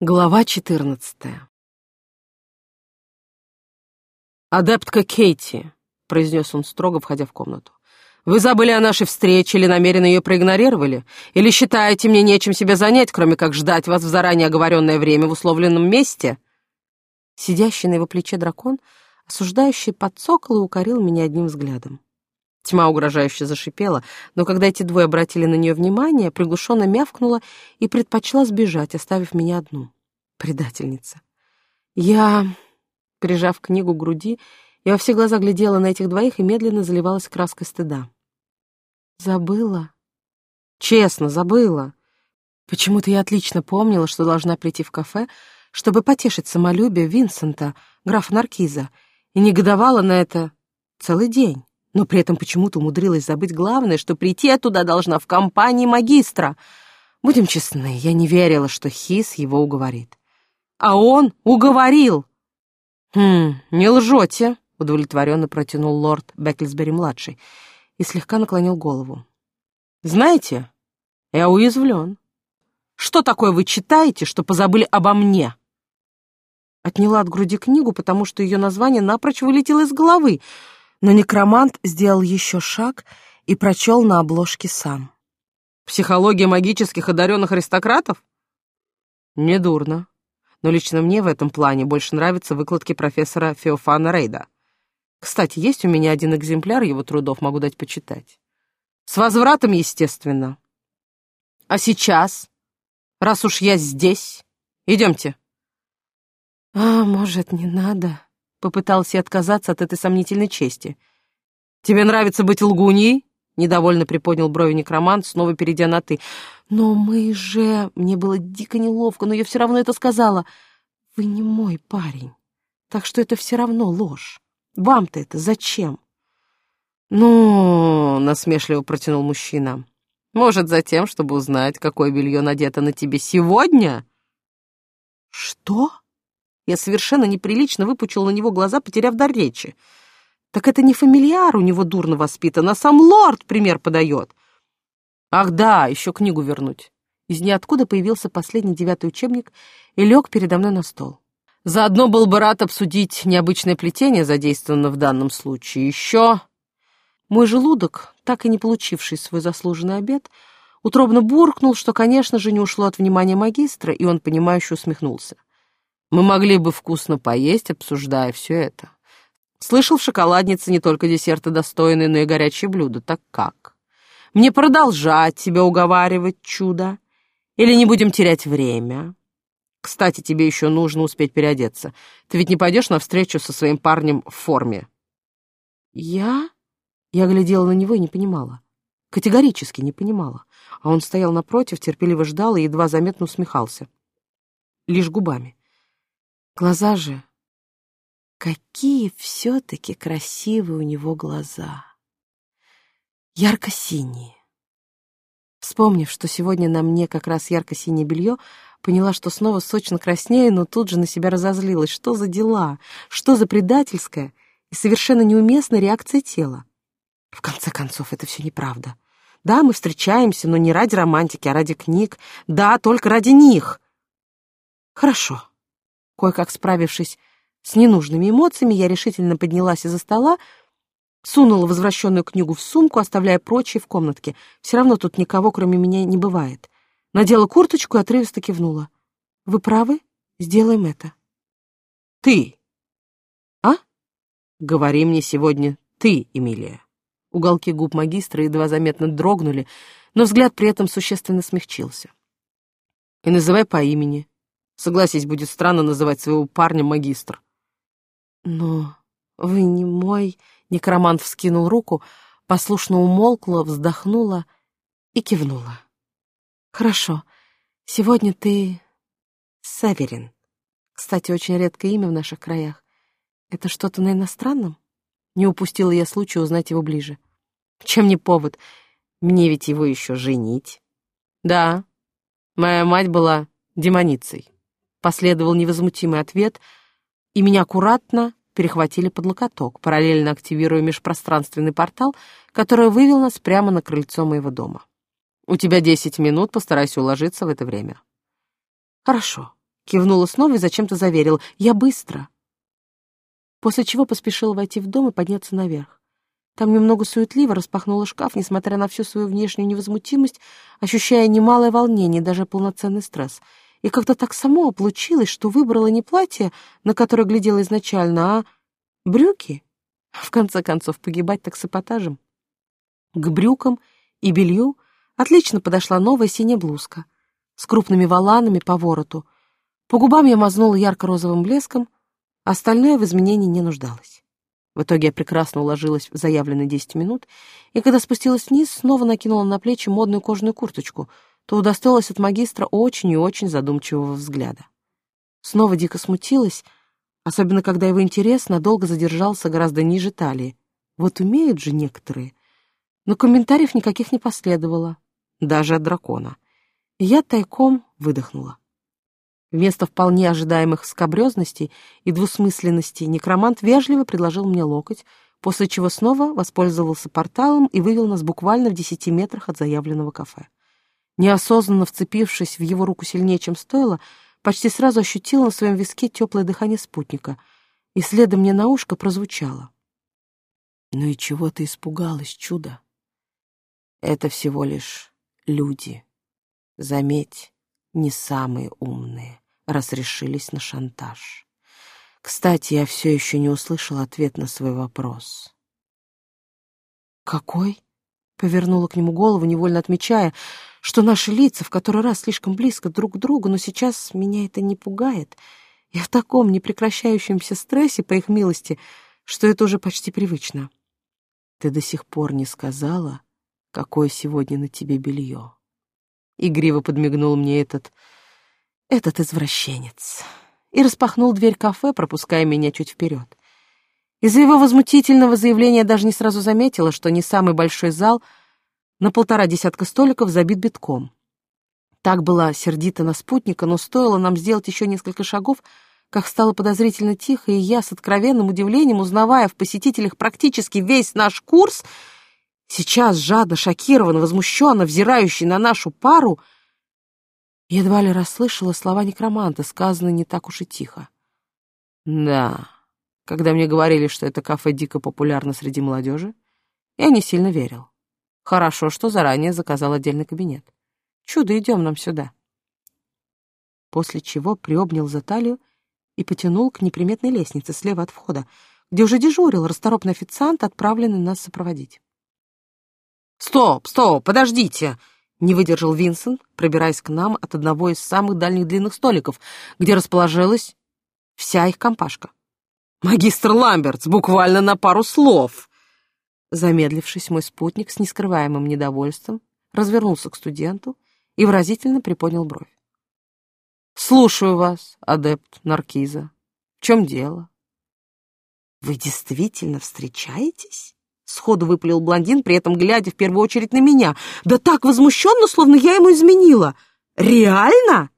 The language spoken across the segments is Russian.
Глава 14 «Адептка Кейти», — произнес он строго, входя в комнату. «Вы забыли о нашей встрече или намеренно ее проигнорировали? Или считаете мне нечем себя занять, кроме как ждать вас в заранее оговоренное время в условленном месте?» Сидящий на его плече дракон, осуждающий подсокол и укорил меня одним взглядом. Тьма угрожающе зашипела, но когда эти двое обратили на нее внимание, приглушенно мявкнула и предпочла сбежать, оставив меня одну. Предательница. Я, прижав книгу к груди, я во все глаза глядела на этих двоих и медленно заливалась краской стыда. Забыла. Честно, забыла. Почему-то я отлично помнила, что должна прийти в кафе, чтобы потешить самолюбие Винсента, графа Наркиза, и негодовала на это целый день но при этом почему-то умудрилась забыть главное, что прийти я туда должна в компании магистра. Будем честны, я не верила, что Хис его уговорит. А он уговорил. «Хм, не лжете», — удовлетворенно протянул лорд Беклисбери-младший и слегка наклонил голову. «Знаете, я уязвлен. Что такое вы читаете, что позабыли обо мне?» Отняла от груди книгу, потому что ее название напрочь вылетело из головы — но некромант сделал еще шаг и прочел на обложке сам. «Психология магических одаренных аристократов?» «Недурно. Но лично мне в этом плане больше нравятся выкладки профессора Феофана Рейда. Кстати, есть у меня один экземпляр его трудов, могу дать почитать. С возвратом, естественно. А сейчас, раз уж я здесь, идемте». «А, может, не надо?» Попытался отказаться от этой сомнительной чести. «Тебе нравится быть лгуньей?» Недовольно приподнял брови некромант, снова перейдя на «ты». «Но мы же...» Мне было дико неловко, но я все равно это сказала. «Вы не мой парень, так что это все равно ложь. Вам-то это зачем?» «Ну...» — насмешливо протянул мужчина. «Может, за тем, чтобы узнать, какое белье надето на тебе сегодня?» «Что?» Я совершенно неприлично выпучил на него глаза, потеряв дар речи. Так это не фамильяр у него дурно воспитан, а сам лорд пример подает. Ах да, еще книгу вернуть. Из ниоткуда появился последний девятый учебник и лег передо мной на стол. Заодно был бы рад обсудить необычное плетение, задействованное в данном случае. Еще мой желудок, так и не получивший свой заслуженный обед, утробно буркнул, что, конечно же, не ушло от внимания магистра, и он, понимающе усмехнулся. Мы могли бы вкусно поесть, обсуждая все это. Слышал, в шоколаднице не только десерты достойные, но и горячие блюда. Так как? Мне продолжать тебя уговаривать, чудо? Или не будем терять время? Кстати, тебе еще нужно успеть переодеться. Ты ведь не пойдешь на встречу со своим парнем в форме? Я? Я глядела на него и не понимала. Категорически не понимала. А он стоял напротив, терпеливо ждал и едва заметно усмехался. Лишь губами. Глаза же... Какие все-таки красивые у него глаза. Ярко-синие. Вспомнив, что сегодня на мне как раз ярко-синее белье, поняла, что снова сочно краснею, но тут же на себя разозлилась. Что за дела? Что за предательская и совершенно неуместная реакция тела? В конце концов, это все неправда. Да, мы встречаемся, но не ради романтики, а ради книг. Да, только ради них. Хорошо. Кое-как справившись с ненужными эмоциями, я решительно поднялась из-за стола, сунула возвращенную книгу в сумку, оставляя прочие в комнатке. Все равно тут никого, кроме меня, не бывает. Надела курточку и отрывисто кивнула. «Вы правы? Сделаем это». «Ты!» «А?» «Говори мне сегодня ты, Эмилия». Уголки губ магистра едва заметно дрогнули, но взгляд при этом существенно смягчился. «И называй по имени. Согласись, будет странно называть своего парня магистр. Но вы не мой... Некромант вскинул руку, послушно умолкла, вздохнула и кивнула. Хорошо, сегодня ты Саверин. Кстати, очень редкое имя в наших краях. Это что-то на иностранном? Не упустила я случая узнать его ближе. Чем не повод? Мне ведь его еще женить. Да, моя мать была демоницей. Последовал невозмутимый ответ, и меня аккуратно перехватили под локоток, параллельно активируя межпространственный портал, который вывел нас прямо на крыльцо моего дома. «У тебя десять минут, постарайся уложиться в это время». «Хорошо», — кивнула снова и зачем-то заверила. «Я быстро!» После чего поспешила войти в дом и подняться наверх. Там немного суетливо распахнула шкаф, несмотря на всю свою внешнюю невозмутимость, ощущая немалое волнение, даже полноценный стресс. И как-то так само получилось, что выбрала не платье, на которое глядела изначально, а брюки. В конце концов, погибать так с эпатажем. К брюкам и белью отлично подошла новая синяя блузка с крупными воланами по вороту. По губам я мазнула ярко-розовым блеском, остальное в изменении не нуждалось. В итоге я прекрасно уложилась в заявленные десять минут, и когда спустилась вниз, снова накинула на плечи модную кожаную курточку, то удостоилась от магистра очень и очень задумчивого взгляда. Снова дико смутилась, особенно когда его интерес надолго задержался гораздо ниже талии. Вот умеют же некоторые. Но комментариев никаких не последовало, даже от дракона. Я тайком выдохнула. Вместо вполне ожидаемых скобрезностей и двусмысленностей некромант вежливо предложил мне локоть, после чего снова воспользовался порталом и вывел нас буквально в десяти метрах от заявленного кафе. Неосознанно вцепившись в его руку сильнее, чем стоило, почти сразу ощутила на своем виске теплое дыхание спутника, и следом мне на ушко прозвучало. «Ну и чего ты испугалась, чудо? Это всего лишь люди. Заметь, не самые умные, раз решились на шантаж. Кстати, я все еще не услышал ответ на свой вопрос». «Какой?» — повернула к нему голову, невольно отмечая, что наши лица в который раз слишком близко друг к другу, но сейчас меня это не пугает. Я в таком непрекращающемся стрессе, по их милости, что это уже почти привычно. Ты до сих пор не сказала, какое сегодня на тебе белье. Игриво подмигнул мне этот... этот извращенец. И распахнул дверь кафе, пропуская меня чуть вперед. Из-за его возмутительного заявления даже не сразу заметила, что не самый большой зал — на полтора десятка столиков забит битком. Так была сердита на спутника, но стоило нам сделать еще несколько шагов, как стало подозрительно тихо, и я с откровенным удивлением, узнавая в посетителях практически весь наш курс, сейчас жадно, шокированно, возмущенно взирающий на нашу пару, едва ли расслышала слова некроманта, сказанные не так уж и тихо. Да, когда мне говорили, что это кафе дико популярно среди молодежи, я не сильно верил. Хорошо, что заранее заказал отдельный кабинет. Чудо, идем нам сюда. После чего приобнял за талию и потянул к неприметной лестнице слева от входа, где уже дежурил расторопный официант, отправленный нас сопроводить. «Стоп, стоп, подождите!» — не выдержал Винсент, пробираясь к нам от одного из самых дальних длинных столиков, где расположилась вся их компашка. «Магистр Ламбертс, буквально на пару слов!» Замедлившись, мой спутник с нескрываемым недовольством развернулся к студенту и выразительно приподнял бровь. «Слушаю вас, адепт Наркиза. В чем дело?» «Вы действительно встречаетесь?» Сходу выпалил блондин, при этом глядя в первую очередь на меня. Да так возмущенно, словно я ему изменила. «Реально?»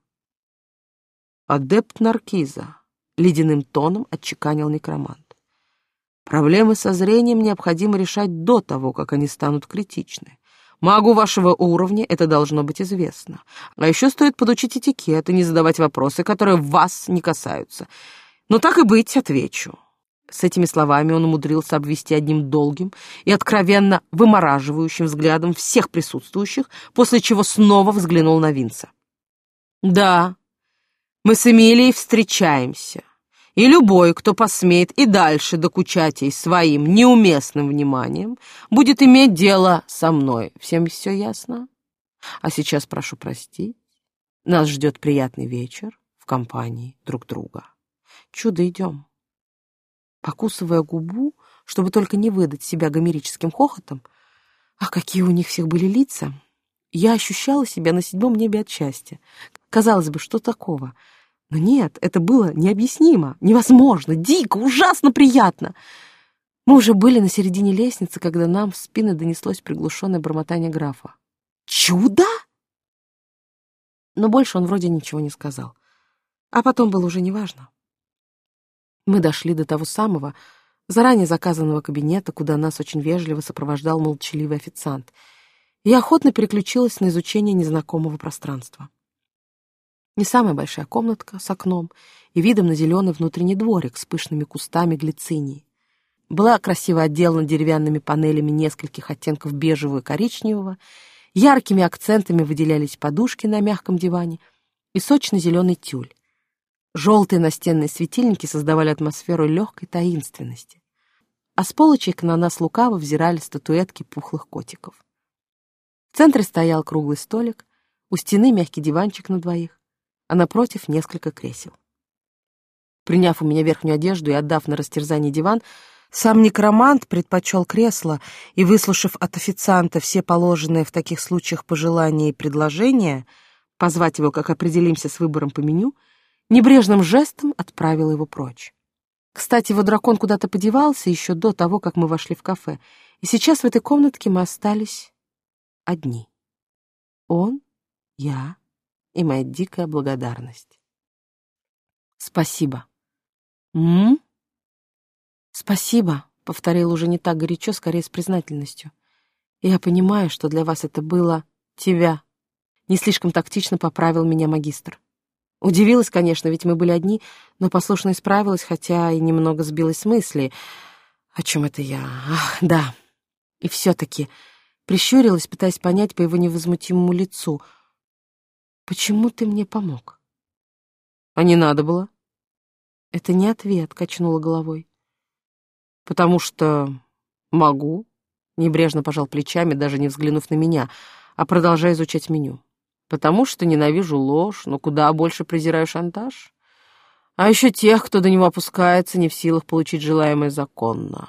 «Адепт Наркиза», — ледяным тоном отчеканил некромант. Проблемы со зрением необходимо решать до того, как они станут критичны. Магу вашего уровня это должно быть известно. А еще стоит подучить этикет и не задавать вопросы, которые вас не касаются. Но так и быть, отвечу. С этими словами он умудрился обвести одним долгим и откровенно вымораживающим взглядом всех присутствующих, после чего снова взглянул на Винца. «Да, мы с Эмилией встречаемся и любой, кто посмеет и дальше докучать ей своим неуместным вниманием, будет иметь дело со мной. Всем все ясно? А сейчас прошу простить. Нас ждет приятный вечер в компании друг друга. Чудо, идем. Покусывая губу, чтобы только не выдать себя гомерическим хохотом, а какие у них всех были лица, я ощущала себя на седьмом небе от счастья. Казалось бы, что такого — но нет, это было необъяснимо, невозможно, дико, ужасно приятно. Мы уже были на середине лестницы, когда нам в спины донеслось приглушенное бормотание графа. «Чудо?» Но больше он вроде ничего не сказал. А потом было уже неважно. Мы дошли до того самого, заранее заказанного кабинета, куда нас очень вежливо сопровождал молчаливый официант. И охотно переключилась на изучение незнакомого пространства. Не самая большая комнатка с окном и видом на зеленый внутренний дворик с пышными кустами глицинии. Была красиво отделана деревянными панелями нескольких оттенков бежевого и коричневого, яркими акцентами выделялись подушки на мягком диване и сочно-зеленый тюль. Желтые настенные светильники создавали атмосферу легкой таинственности. А с полочек на нас лукаво взирали статуэтки пухлых котиков. В центре стоял круглый столик, у стены мягкий диванчик на двоих, а напротив несколько кресел. Приняв у меня верхнюю одежду и отдав на растерзание диван, сам некромант предпочел кресло и, выслушав от официанта все положенные в таких случаях пожелания и предложения, позвать его, как определимся с выбором по меню, небрежным жестом отправил его прочь. Кстати, его дракон куда-то подевался еще до того, как мы вошли в кафе, и сейчас в этой комнатке мы остались одни. Он, я и моя дикая благодарность. Спасибо. М? «Спасибо», — повторил уже не так горячо, скорее с признательностью. «Я понимаю, что для вас это было тебя». Не слишком тактично поправил меня магистр. Удивилась, конечно, ведь мы были одни, но послушно исправилась, хотя и немного сбилась с мысли. О чем это я? Ах, да. И все-таки прищурилась, пытаясь понять по его невозмутимому лицу. «Почему ты мне помог?» «А не надо было?» «Это не ответ», — качнула головой. «Потому что могу», — небрежно пожал плечами, даже не взглянув на меня, а продолжая изучать меню. «Потому что ненавижу ложь, но куда больше презираю шантаж. А еще тех, кто до него опускается, не в силах получить желаемое законно.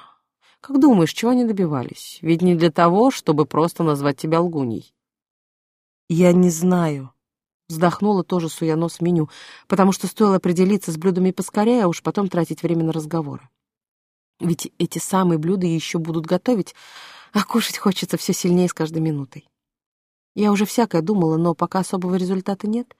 Как думаешь, чего они добивались? Ведь не для того, чтобы просто назвать тебя лгуней». «Я не знаю», Вздохнула тоже суя нос меню, потому что стоило определиться с блюдами поскорее, а уж потом тратить время на разговоры. Ведь эти самые блюда еще будут готовить, а кушать хочется все сильнее с каждой минутой. Я уже всякое думала, но пока особого результата нет.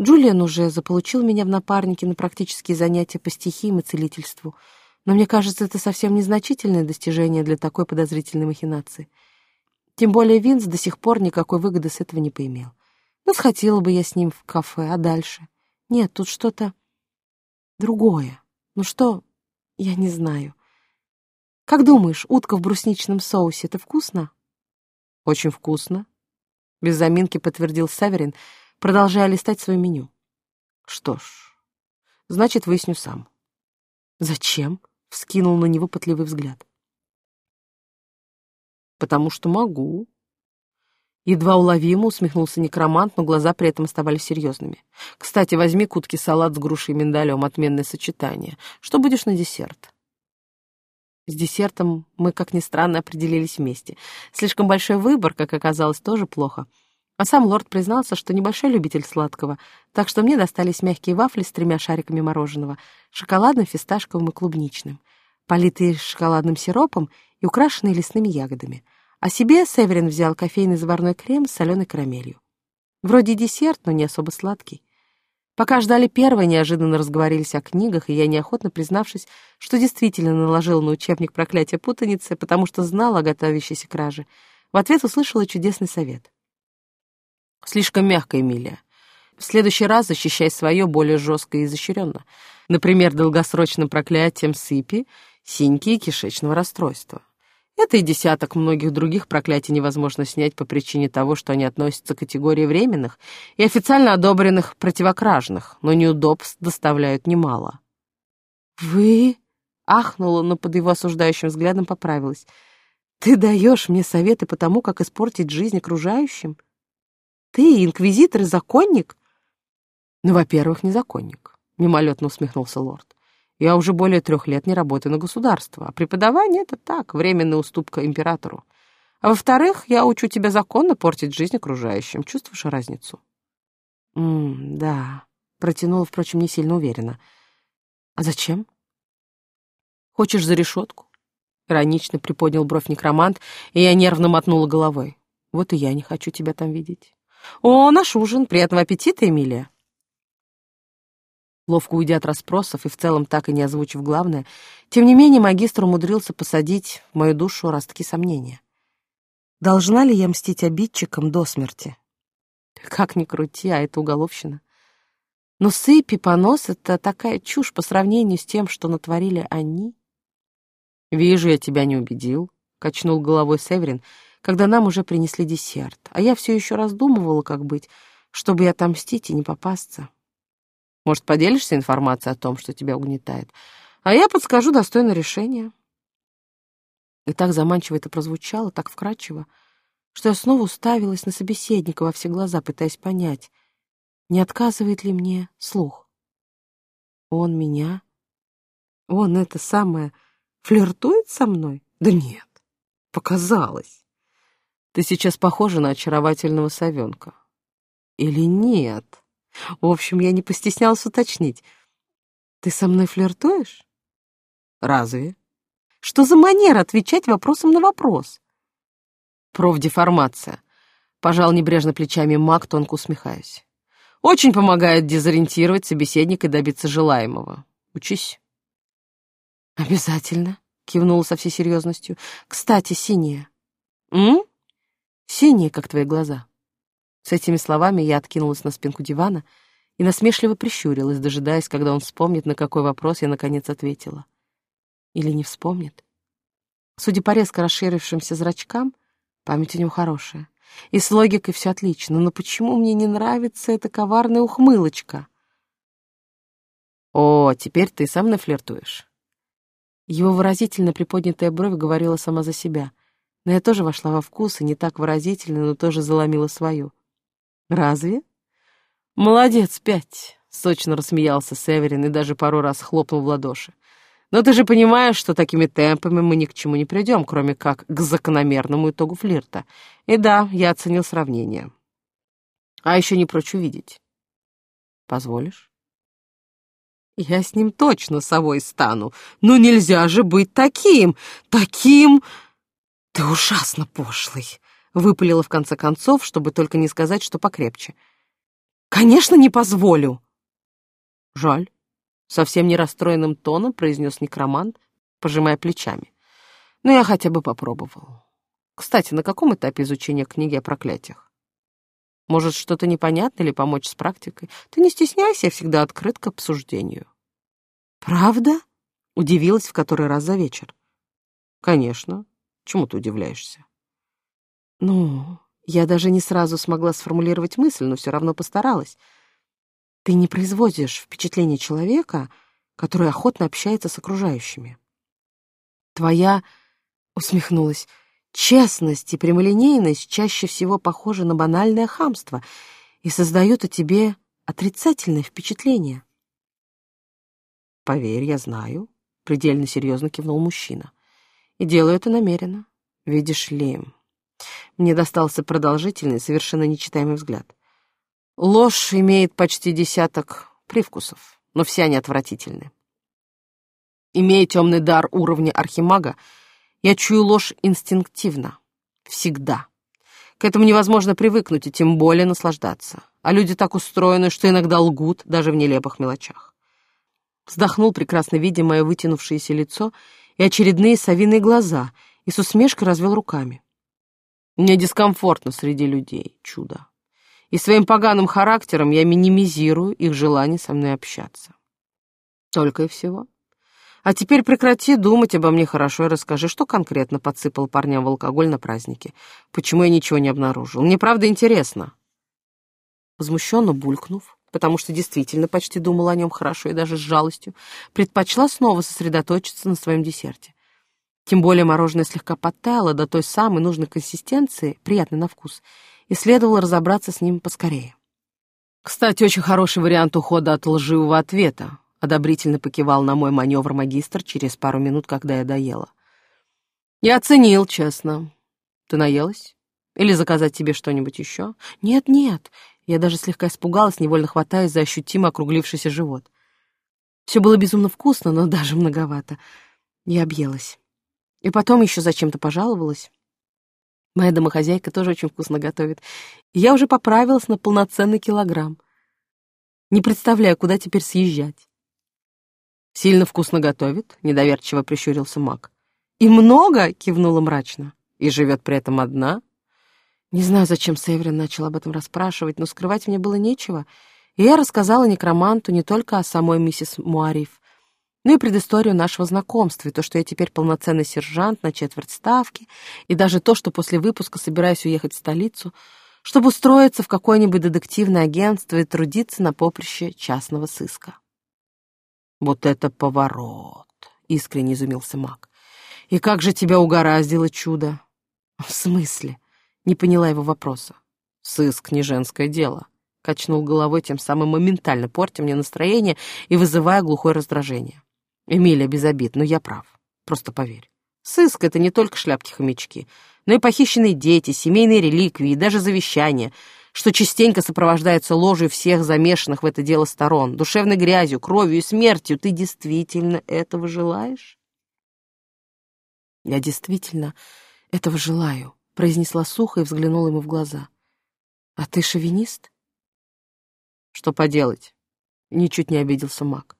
Джулиан уже заполучил меня в напарники на практические занятия по стихиям и целительству, но мне кажется, это совсем незначительное достижение для такой подозрительной махинации. Тем более Винс до сих пор никакой выгоды с этого не поимел. Ну, сходила бы я с ним в кафе, а дальше? Нет, тут что-то другое. Ну что, я не знаю. Как думаешь, утка в брусничном соусе — это вкусно? Очень вкусно. Без заминки подтвердил Саверин, продолжая листать свое меню. Что ж, значит, выясню сам. Зачем? Вскинул на него пытливый взгляд. Потому что могу. Едва уловимо усмехнулся некромант, но глаза при этом оставались серьезными. «Кстати, возьми к утке салат с грушей и миндалем, отменное сочетание. Что будешь на десерт?» С десертом мы, как ни странно, определились вместе. Слишком большой выбор, как оказалось, тоже плохо. А сам лорд признался, что небольшой любитель сладкого, так что мне достались мягкие вафли с тремя шариками мороженого, шоколадным, фисташковым и клубничным, политые шоколадным сиропом и украшенные лесными ягодами. А себе Северин взял кофейный заварной крем с соленой карамелью. Вроде десерт, но не особо сладкий. Пока ждали первой, неожиданно разговорились о книгах, и я, неохотно признавшись, что действительно наложила на учебник проклятия путаницы, потому что знала о готовящейся краже, в ответ услышала чудесный совет. «Слишком мягко, Эмилия. В следующий раз защищай свое более жестко и изощренно. Например, долгосрочным проклятием сыпи, синьки и кишечного расстройства. Это и десяток многих других проклятий невозможно снять по причине того, что они относятся к категории временных и официально одобренных противокражных, но неудобств доставляют немало. «Вы?» — ахнула, но под его осуждающим взглядом поправилась. «Ты даешь мне советы по тому, как испортить жизнь окружающим? Ты инквизитор и законник?» «Ну, во-первых, не законник», — мимолетно усмехнулся лорд. Я уже более трех лет не работаю на государство, а преподавание — это так, временная уступка императору. А во-вторых, я учу тебя законно портить жизнь окружающим. Чувствуешь разницу? М да, протянула, впрочем, не сильно уверенно. А зачем? Хочешь за решетку? Иронично приподнял бровь некромант, и я нервно мотнула головой. Вот и я не хочу тебя там видеть. О, наш ужин. Приятного аппетита, Эмилия ловко уйдя от расспросов и в целом так и не озвучив главное, тем не менее магистр умудрился посадить в мою душу ростки сомнения. Должна ли я мстить обидчикам до смерти? Как ни крути, а это уголовщина. Но сыпь и понос — это такая чушь по сравнению с тем, что натворили они. «Вижу, я тебя не убедил», — качнул головой Северин, когда нам уже принесли десерт, а я все еще раздумывала, как быть, чтобы и отомстить и не попасться. Может, поделишься информацией о том, что тебя угнетает, а я подскажу достойное решение. И так заманчиво это прозвучало, так вкрадчиво, что я снова уставилась на собеседника во все глаза, пытаясь понять, не отказывает ли мне слух. Он меня, он это самое, флиртует со мной? Да нет, показалось. Ты сейчас похожа на очаровательного совенка. Или нет? В общем, я не постеснялась уточнить. Ты со мной флиртуешь? Разве? Что за манера отвечать вопросом на вопрос? Профдеформация. Пожал небрежно плечами маг, тонко усмехаясь. Очень помогает дезориентировать собеседника и добиться желаемого. Учись. Обязательно, кивнула со всей серьезностью. Кстати, синяя. М? Синие, как твои глаза. С этими словами я откинулась на спинку дивана и насмешливо прищурилась, дожидаясь, когда он вспомнит, на какой вопрос я наконец ответила. Или не вспомнит. Судя по резко расширившимся зрачкам, память у него хорошая. И с логикой все отлично, но почему мне не нравится эта коварная ухмылочка? О, теперь ты со мной флиртуешь. Его выразительно приподнятая бровь говорила сама за себя. Но я тоже вошла во вкус, и не так выразительно, но тоже заломила свою. Разве? Молодец, пять, сочно рассмеялся Северин и даже пару раз хлопнул в ладоши. Но ты же понимаешь, что такими темпами мы ни к чему не придем, кроме как к закономерному итогу флирта. И да, я оценил сравнение. А еще не прочь увидеть. Позволишь? Я с ним точно совой стану. Но нельзя же быть таким, таким... Ты ужасно пошлый, выпалила в конце концов, чтобы только не сказать, что покрепче. Конечно, не позволю. Жаль совсем не расстроенным тоном произнес некромант, пожимая плечами. Но я хотя бы попробовал. Кстати, на каком этапе изучения книги о проклятиях? Может, что-то непонятно или помочь с практикой? Ты не стесняйся, я всегда открыт к обсуждению. Правда? Удивилась в который раз за вечер. Конечно. Чему ты удивляешься? Ну, я даже не сразу смогла сформулировать мысль, но все равно постаралась. Ты не производишь впечатление человека, который охотно общается с окружающими. Твоя, усмехнулась, честность и прямолинейность чаще всего похожи на банальное хамство и создают о тебе отрицательное впечатление. Поверь, я знаю, предельно серьезно кивнул мужчина. И делаю это намеренно. Видишь ли, мне достался продолжительный, совершенно нечитаемый взгляд. Ложь имеет почти десяток привкусов, но все они отвратительны. Имея темный дар уровня архимага, я чую ложь инстинктивно. Всегда. К этому невозможно привыкнуть и тем более наслаждаться. А люди так устроены, что иногда лгут даже в нелепых мелочах. Вздохнул, прекрасно видя мое вытянувшееся лицо и очередные совиные глаза, и с усмешкой развел руками. Мне дискомфортно среди людей, чудо и своим поганым характером я минимизирую их желание со мной общаться. Только и всего. А теперь прекрати думать обо мне хорошо и расскажи, что конкретно подсыпал парням в алкоголь на празднике. Почему я ничего не обнаружил? Мне правда интересно. Возмущенно булькнув, потому что действительно почти думала о нем хорошо и даже с жалостью, предпочла снова сосредоточиться на своем десерте. Тем более мороженое слегка подтаяло до той самой нужной консистенции, приятной на вкус — и следовало разобраться с ним поскорее. Кстати, очень хороший вариант ухода от лживого ответа, одобрительно покивал на мой маневр магистр через пару минут, когда я доела. Я оценил, честно. Ты наелась? Или заказать тебе что-нибудь еще? Нет, нет. Я даже слегка испугалась, невольно хватаясь за ощутимо округлившийся живот. Все было безумно вкусно, но даже многовато. Я объелась. И потом еще зачем-то пожаловалась. Моя домохозяйка тоже очень вкусно готовит. И я уже поправилась на полноценный килограмм. Не представляю, куда теперь съезжать. «Сильно вкусно готовит?» — недоверчиво прищурился маг. «И много?» — кивнула мрачно. «И живет при этом одна?» Не знаю, зачем Северин начал об этом расспрашивать, но скрывать мне было нечего. И я рассказала некроманту не только о самой миссис Муариф, но и предысторию нашего знакомства, и то, что я теперь полноценный сержант на четверть ставки, и даже то, что после выпуска собираюсь уехать в столицу, чтобы устроиться в какое-нибудь детективное агентство и трудиться на поприще частного сыска. «Вот это поворот!» — искренне изумился маг. «И как же тебя угораздило чудо?» «В смысле?» — не поняла его вопроса. «Сыск — не женское дело», — качнул головой, тем самым моментально портя мне настроение и вызывая глухое раздражение. Эмилия без обид, но я прав. Просто поверь. Сыск — это не только шляпки-хомячки, но и похищенные дети, семейные реликвии даже завещания, что частенько сопровождается ложью всех замешанных в это дело сторон, душевной грязью, кровью и смертью. Ты действительно этого желаешь? Я действительно этого желаю, произнесла сухо и взглянула ему в глаза. А ты шовинист? Что поделать? Ничуть не обиделся маг.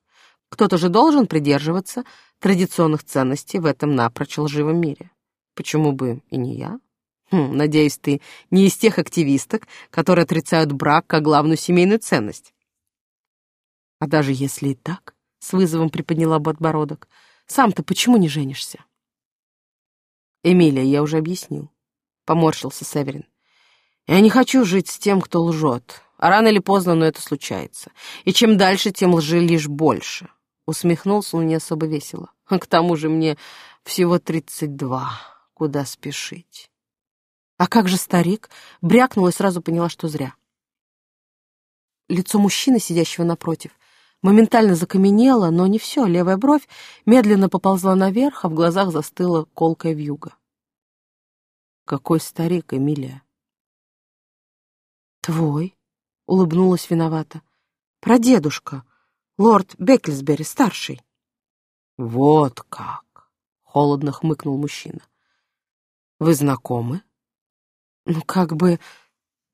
Кто-то же должен придерживаться традиционных ценностей в этом напрочь лживом мире. Почему бы и не я? Хм, надеюсь, ты не из тех активисток, которые отрицают брак как главную семейную ценность. А даже если и так, с вызовом приподняла подбородок, сам-то почему не женишься? Эмилия, я уже объяснил. Поморщился Северин. Я не хочу жить с тем, кто лжет. А рано или поздно, но это случается. И чем дальше, тем лжи лишь больше. Усмехнулся он не особо весело. А к тому же мне всего тридцать два. Куда спешить? А как же старик? Брякнула и сразу поняла, что зря. Лицо мужчины, сидящего напротив, моментально закаменело, но не все. Левая бровь медленно поползла наверх, а в глазах застыла колкая вьюга. Какой старик, Эмилия? Твой, улыбнулась виновата. Прадедушка, лорд Беккельсбери, старший. Вот как, холодно хмыкнул мужчина. Вы знакомы? Ну, как бы...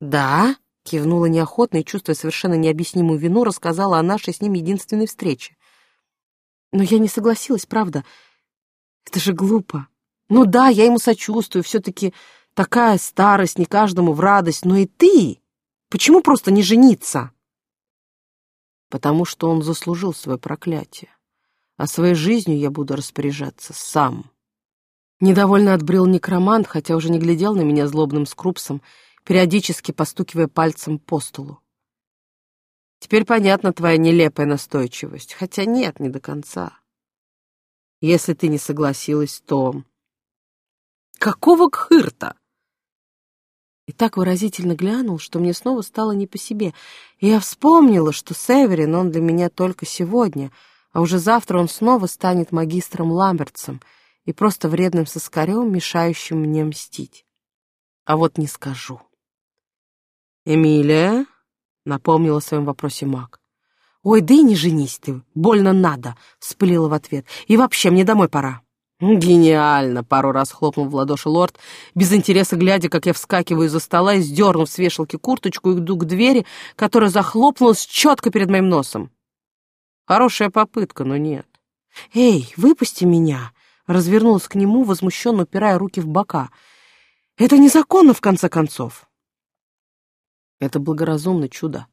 Да, кивнула неохотно и, чувствуя совершенно необъяснимую вину, рассказала о нашей с ним единственной встрече. Но я не согласилась, правда. Это же глупо. Ну да, я ему сочувствую, все-таки такая старость не каждому в радость, но и ты... Почему просто не жениться? Потому что он заслужил свое проклятие. А своей жизнью я буду распоряжаться сам. Недовольно отбрил некромант, хотя уже не глядел на меня злобным скрупсом, периодически постукивая пальцем по столу. Теперь понятна твоя нелепая настойчивость, хотя нет, не до конца. Если ты не согласилась, то... Какого кхырта? И так выразительно глянул, что мне снова стало не по себе. И я вспомнила, что Северин, он для меня только сегодня, а уже завтра он снова станет магистром Ламбертсом и просто вредным соскарем, мешающим мне мстить. А вот не скажу. «Эмилия?» — напомнила о своем вопросе маг. «Ой, да и не женись ты, больно надо!» — вспылила в ответ. «И вообще, мне домой пора». «Гениально!» — пару раз хлопнул в ладоши лорд, без интереса глядя, как я вскакиваю из-за стола и, сдернув с вешалки курточку, иду к двери, которая захлопнулась четко перед моим носом. Хорошая попытка, но нет. «Эй, выпусти меня!» — развернулась к нему, возмущенно упирая руки в бока. «Это незаконно, в конце концов!» «Это благоразумно чудо!»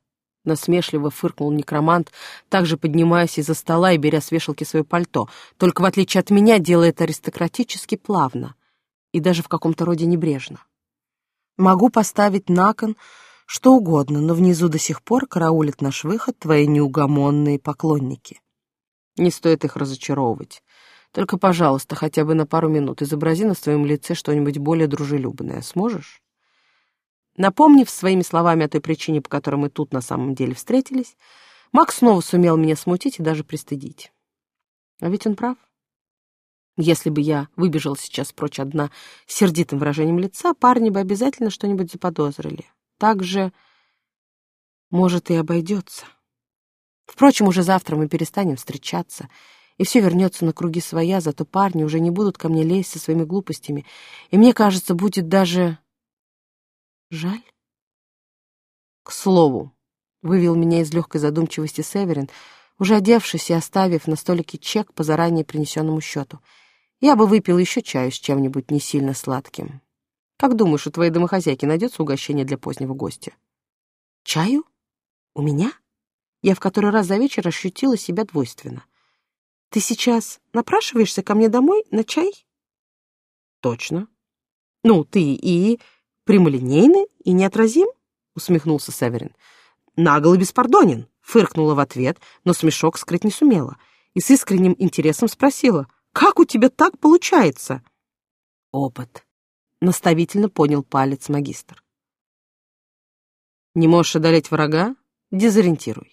Насмешливо фыркнул некромант, также поднимаясь из-за стола и беря с вешалки свое пальто, только в отличие от меня делает аристократически плавно и даже в каком-то роде небрежно. Могу поставить на кон что угодно, но внизу до сих пор караулит наш выход твои неугомонные поклонники. Не стоит их разочаровывать. Только, пожалуйста, хотя бы на пару минут изобрази на своем лице что-нибудь более дружелюбное. Сможешь? Напомнив своими словами о той причине, по которой мы тут на самом деле встретились, Макс снова сумел меня смутить и даже пристыдить. А ведь он прав. Если бы я выбежала сейчас прочь одна с сердитым выражением лица, парни бы обязательно что-нибудь заподозрили. Так же, может, и обойдется. Впрочем, уже завтра мы перестанем встречаться, и все вернется на круги своя, зато парни уже не будут ко мне лезть со своими глупостями, и мне кажется, будет даже Жаль. К слову, вывел меня из легкой задумчивости Северин, уже одевшись и оставив на столике чек по заранее принесенному счету. Я бы выпил еще чаю с чем-нибудь не сильно сладким. Как думаешь, у твоей домохозяйки найдется угощение для позднего гостя? Чаю? У меня? Я в который раз за вечер ощутила себя двойственно. «Ты сейчас напрашиваешься ко мне домой на чай?» «Точно». «Ну, ты и прямолинейный, и неотразим?» — усмехнулся Северин. «Нагло беспардонен», — фыркнула в ответ, но смешок скрыть не сумела, и с искренним интересом спросила, «Как у тебя так получается?» «Опыт», — наставительно понял палец магистр. «Не можешь одолеть врага? Дезориентируй».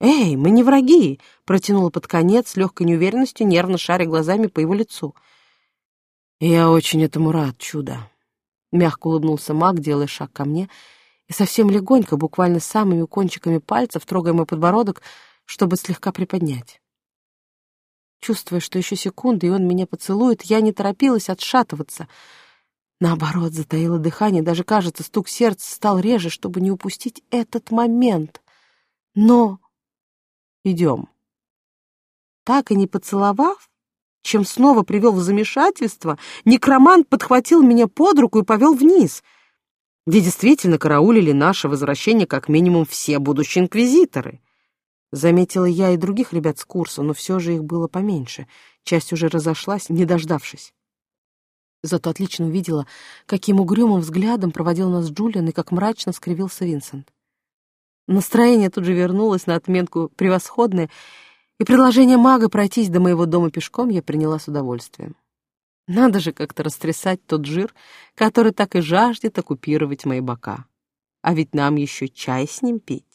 «Эй, мы не враги!» — протянула под конец с легкой неуверенностью, нервно шаря глазами по его лицу. «Я очень этому рад, чудо!» — мягко улыбнулся маг, делая шаг ко мне, и совсем легонько, буквально самыми кончиками пальцев, трогая мой подбородок, чтобы слегка приподнять. Чувствуя, что еще секунды, и он меня поцелует, я не торопилась отшатываться. Наоборот, затаила дыхание, даже, кажется, стук сердца стал реже, чтобы не упустить этот момент. Но Идем. Так и не поцеловав, чем снова привел в замешательство, некромант подхватил меня под руку и повел вниз, где действительно караулили наше возвращение как минимум все будущие инквизиторы. Заметила я и других ребят с курса, но все же их было поменьше. Часть уже разошлась, не дождавшись. Зато отлично увидела, каким угрюмым взглядом проводил нас Джулиан и как мрачно скривился Винсент. Настроение тут же вернулось на отметку «превосходное», и предложение мага пройтись до моего дома пешком я приняла с удовольствием. Надо же как-то растрясать тот жир, который так и жаждет оккупировать мои бока. А ведь нам еще чай с ним пить.